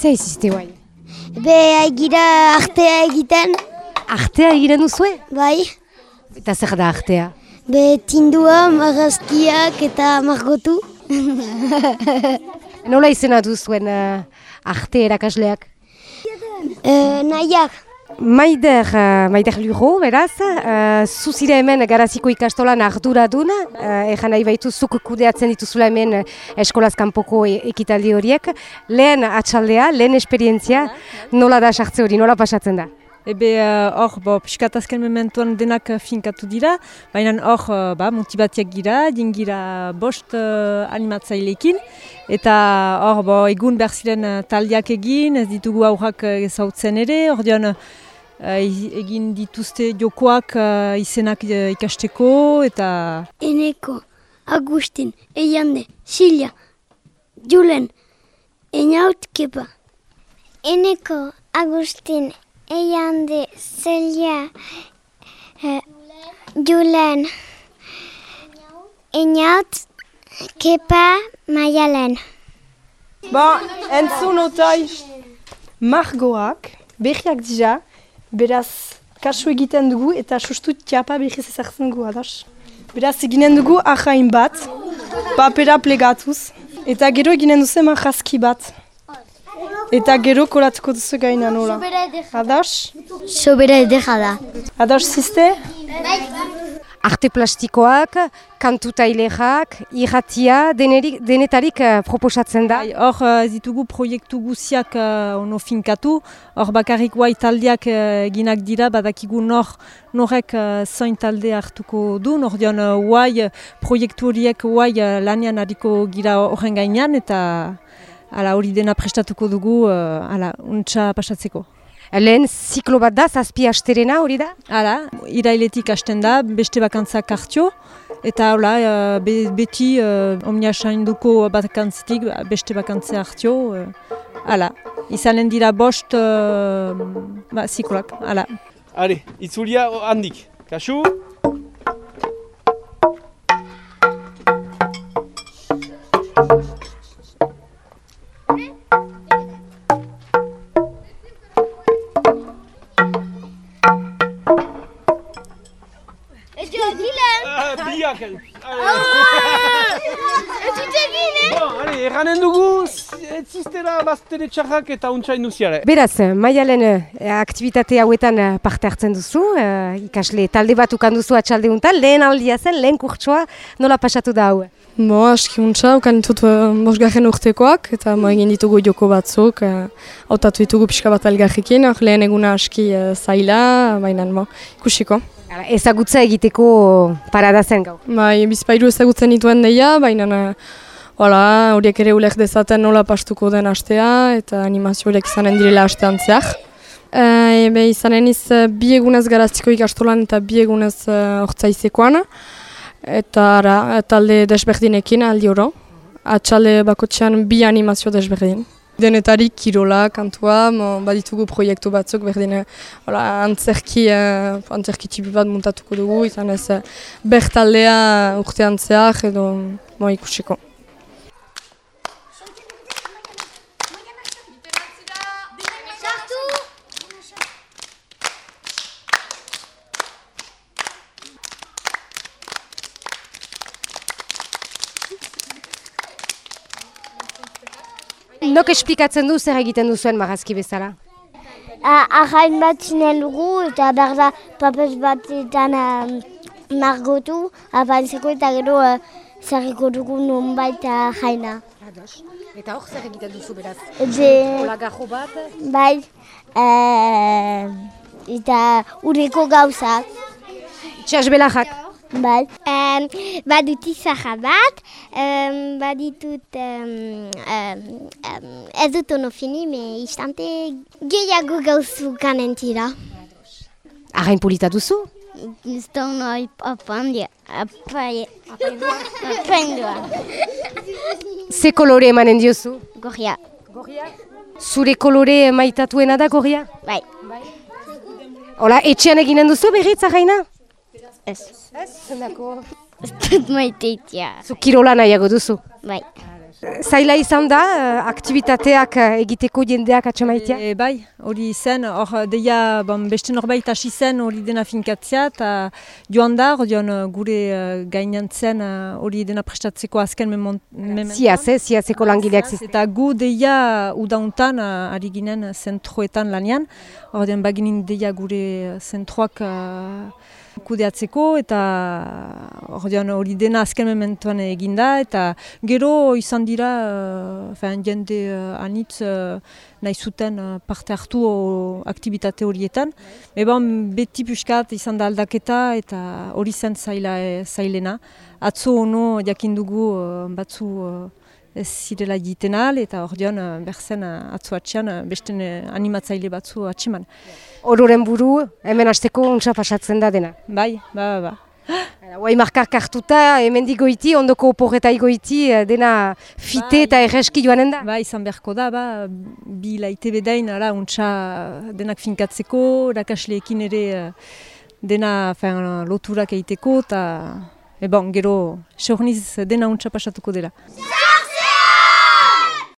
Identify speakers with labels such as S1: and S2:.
S1: Zer izizte guai?
S2: Be egira artea egiten,
S1: Artea egiten duzue?
S2: bai.
S1: Eta zer da artea?
S2: Be tindua, marrazkiak eta margotu.
S1: Nola izena duzuen uh, arte erakasleak?
S2: E, nahiak,
S1: Maider, uh, Maider Luro, beraz, uh, zuzire hemen garaziko ikastolan arduradun, uh, ejan nahi baitu zuk kudeatzen dituzula hemen uh, eskolaz kanpoko e ekitaldi horiek. Lehen atxaldea, lehen esperientzia, nola da sartze hori, nola pasatzen da?
S3: Ebe eh, hor, bo, piskat azken mementuan denak eh, finkatu dira, baina hor, eh, ba, motibatiak gira, dingira bost uh, animatzailekin, eta hor, bo, egun behar ziren eh, taldeak egin, ez ditugu aurrak eh, ezautzen ere, hor dion, egin dituzte jokoak eh, izenak eh, ikasteko, eta
S2: Eneko, Agustin, Eiande, Silja, Julen, Einaut, Kepa. Eneko, Agustin, Eiande, Celia, eh, Julen, Einaut, Kepa, Maialen.
S4: Ba, entzun otai margoak, behiak dira, beraz, kasu egiten dugu eta sustu tiapa behiz ezartzen dugu, adas. Beraz, eginen dugu ahain bat, papera plegatuz, eta gero eginen duzu marrazki bat. Eta gero kolatuko duzu gaina nola. Adas?
S2: Sobera edera da.
S4: Adas ziste?
S1: Arte plastikoak, kantu tailerak, irratia, denerik, denetarik uh, proposatzen da.
S3: Bai, Hor ez ditugu proiektu guziak uh, ono finkatu, hor bakarrik guai taldeak eginak dira, badakigu nor, norek uh, zoin talde hartuko du, nor dion uh, guai proiektu horiek guai uh, lanean hariko gira horren gainean, eta ala hori dena prestatuko dugu, uh, ala, untsa pasatzeko.
S1: Lehen ziklo bat da, zazpi asterena hori da?
S3: Hala, irailetik hasten da, beste bakantzak hartio, eta hola, eh, be, beti uh, omnia sainduko bakantzitik beste bakantzea hartio, uh, hala. Izanen dira bost uh, ba, zikloak, hala.
S5: Are, itzulia handik. Kasu? Biak! Bon, are, erranen dugu, ez ziztera baztere txarrak eta untsain duziare.
S1: Beraz, maialen uh, aktivitate hauetan eh, parte hartzen duzu, eh, ikasle talde bat ukan duzu atxalde untan, lehen aldia zen, lehen kurtsoa, nola pasatu da hau?
S4: Bo, aski untsa, ukan ditut uh, bosgarren urtekoak, eta mo egin ditugu joko batzuk, uh, hautatu ditugu pixka bat algarrekin, hor lehen eguna aski uh, zaila, baina mo, ikusiko.
S1: Ara, Ezagutza egiteko parada zen gau.
S4: Bai, bizpairu ezagutzen dituen deia, baina uh, Hala, horiek ere ulek dezaten nola pastuko den astea, eta animazio horiek izanen direla astean zehar. E, be, izanen iz eh, bi egunez garaztiko ikastolan eta bi egunez uh, ortsaizekoan. Eta ara, talde desberdinekin aldi oro. Atxalde bakotxean bi animazio desberdin. Denetarik kirola, kantua, mo, baditugu proiektu batzuk berdin hola, antzerki, uh, antzerki txipi bat muntatuko dugu, izan ez uh, bertaldea urtean zehar edo mo, ikusiko.
S1: Nok esplikatzen du zer egiten duzuen marrazki bezala?
S2: Arrain bat zinen dugu eta behar da papez batetan um, margotu, apantzeko eta gero uh, zerriko dugu nonbait jaina.
S1: Eta hor zer egiten duzu beraz?
S2: Ze,
S1: Olagarro bat?
S2: bai, eh, eta ureko gauzak.
S1: Itxasbelajak.
S2: Bai. Um, badut izarra bat, um, baditut, um, um, um, ez dut ono fini, me istante gehiago gauzu kanen tira.
S1: Arrain polita duzu?
S2: Ez da nahi apandia, apai, apendua.
S1: Ze kolore emanen diozu?
S2: Gorria,
S1: Zure kolore maitatuena da gorria?
S2: bai,
S1: Hola, etxean eginen duzu berriz arraina?
S2: Ez.
S1: Ez, zendako.
S2: Ez dut maiteitia,
S1: Zu kirola nahiago duzu.
S2: bai.
S1: Zaila izan da, uh, aktivitateak uh, egiteko jendeak atxamaitea?
S3: E, bai, hori zen, hor deia bon, beste norbait hasi zen hori dena finkatzea, eta joan da, odion gure uh, gainantzen hori dena prestatzeko azken memont...
S1: Ziaz, eh? ziazeko langileak zizte.
S3: Eta gu deia udauntan uh, ari ginen zentroetan lanean, hor baginin deia gure zentroak kudeatzeko eta hori dena azken mementuan eginda eta gero izan dira uh, jende uh, anitz uh, nahi zuten uh, parte hartu o, aktivitate horietan. Eban beti puskat izan da aldaketa eta hori zen zaila, e, zailena. Atzo ono jakindugu uh, batzu ez zirela egiten eta hor dion uh, berzen uh, atzo atxean uh, beste animatzaile batzu atxeman.
S1: Ororen buru, hemen hasteko untsa pasatzen da dena.
S3: Bai, ba, ba, ba.
S1: Guai markak hartuta, hemen digoiti, ondoko oporreta igoiti, eh, dena fite bai. eta erreski joanen da.
S3: Ba, izan beharko da, ba, bi laite bedain, ara, untsa denak finkatzeko, rakasleekin ere eh, dena fin, loturak egiteko, eta, e bon, gero, seurniz dena untsa pasatuko dela.